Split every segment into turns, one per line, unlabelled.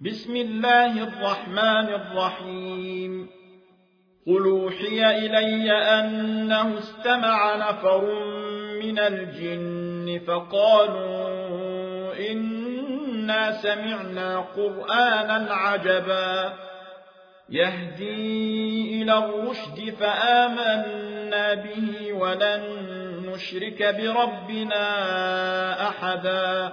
بسم الله الرحمن الرحيم. قل أوحي إلي أنه استمع نفر من الجن فقالوا إنا سمعنا قرآنا عجبا. يهدي إلى الرشد فآمنا به ولن نشرك بربنا أحدا.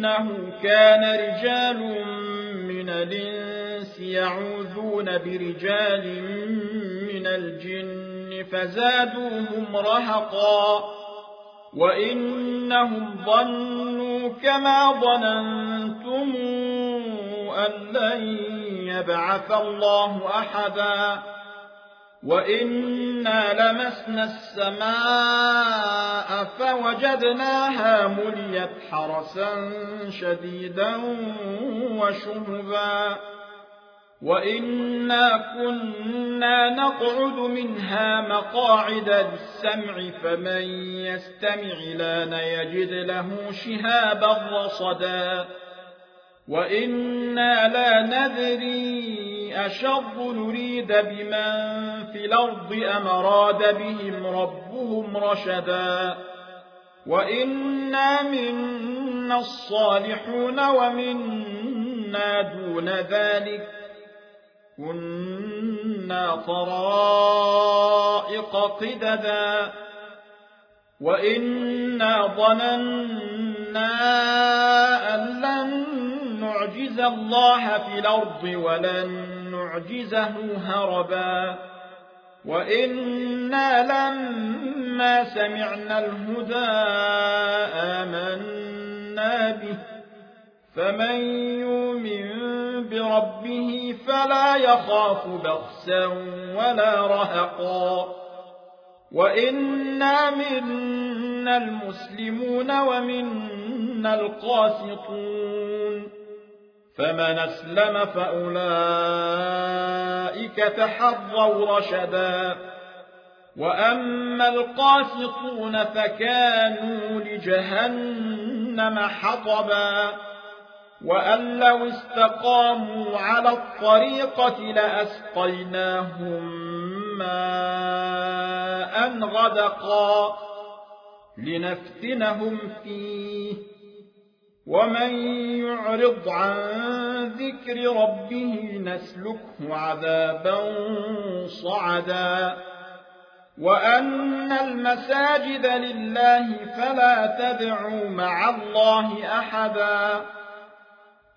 وإنه كان رجال من الإنس يعوذون برجال من الجن فزادوهم رهقا وإنهم ظنوا كما ظننتم أن لن يبعث الله أحدا وإنا لمسنا السماء فوجدناها مليت حرسا شديدا وشهبا وإنا كنا نقعد منها مقاعد للسمع فمن يستمع لأن يجد له شهابا رصدا وإنا لا ندري أشر نريد بمن في الأرض أم بهم ربهم رشدا وإنا منا الصالحون ومنا دون ذلك كنا طرائق قددا وإنا ظننا أن لن نعجز الله في الأرض ولن نعجزه هربا. وإنا لما سمعنا الهدى آمنا به. فمن يؤمن بربه فلا يخاف بخسا ولا رهقا. وإنا منا المسلمون ومنا القاسطون. فمن أسلم فأولئك تحروا رشدا وأما القاسطون فكانوا لجهنم حطبا وأن لو استقاموا على الطريقة لأسقيناهم ماء غدقا لنفتنهم فيه ومن يعرض عن ذكر ربه نسلكه عذابا صعدا. وأن المساجد لله فلا تدعوا مع الله أحدا.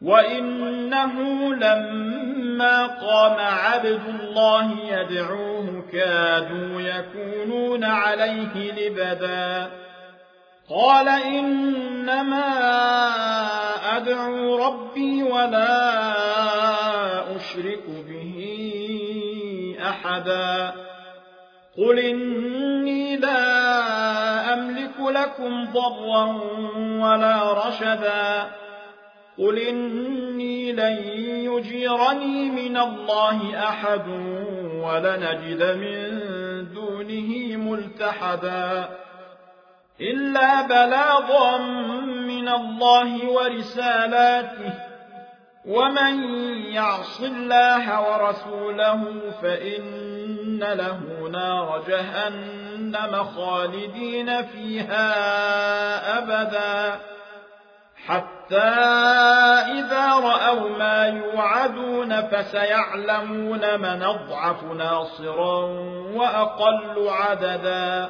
وإنه لما قام عبد الله يدعوه كادوا يكونون عليه لبدا. قال إنما أدعو ربي ولا أشرك به أحدا. قل إني لا أملك لكم ضرا ولا رشدا. قل إني لن يجيرني من الله أحد ولنجد من دونه ملتحدا. إلا بلاغا من الله ورسالاته. ومن يعص الله ورسوله فإن له نار جهنم خالدين فيها أبدا. حتى إذا رأوا ما يوعدون فسيعلمون من أضعف ناصرا وأقل عددا.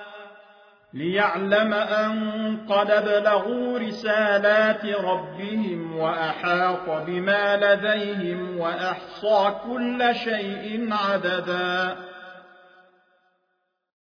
ليعلم أن قد بلغوا رسالات ربهم وأحاط بما لديهم وأحصى كل شيء عددا.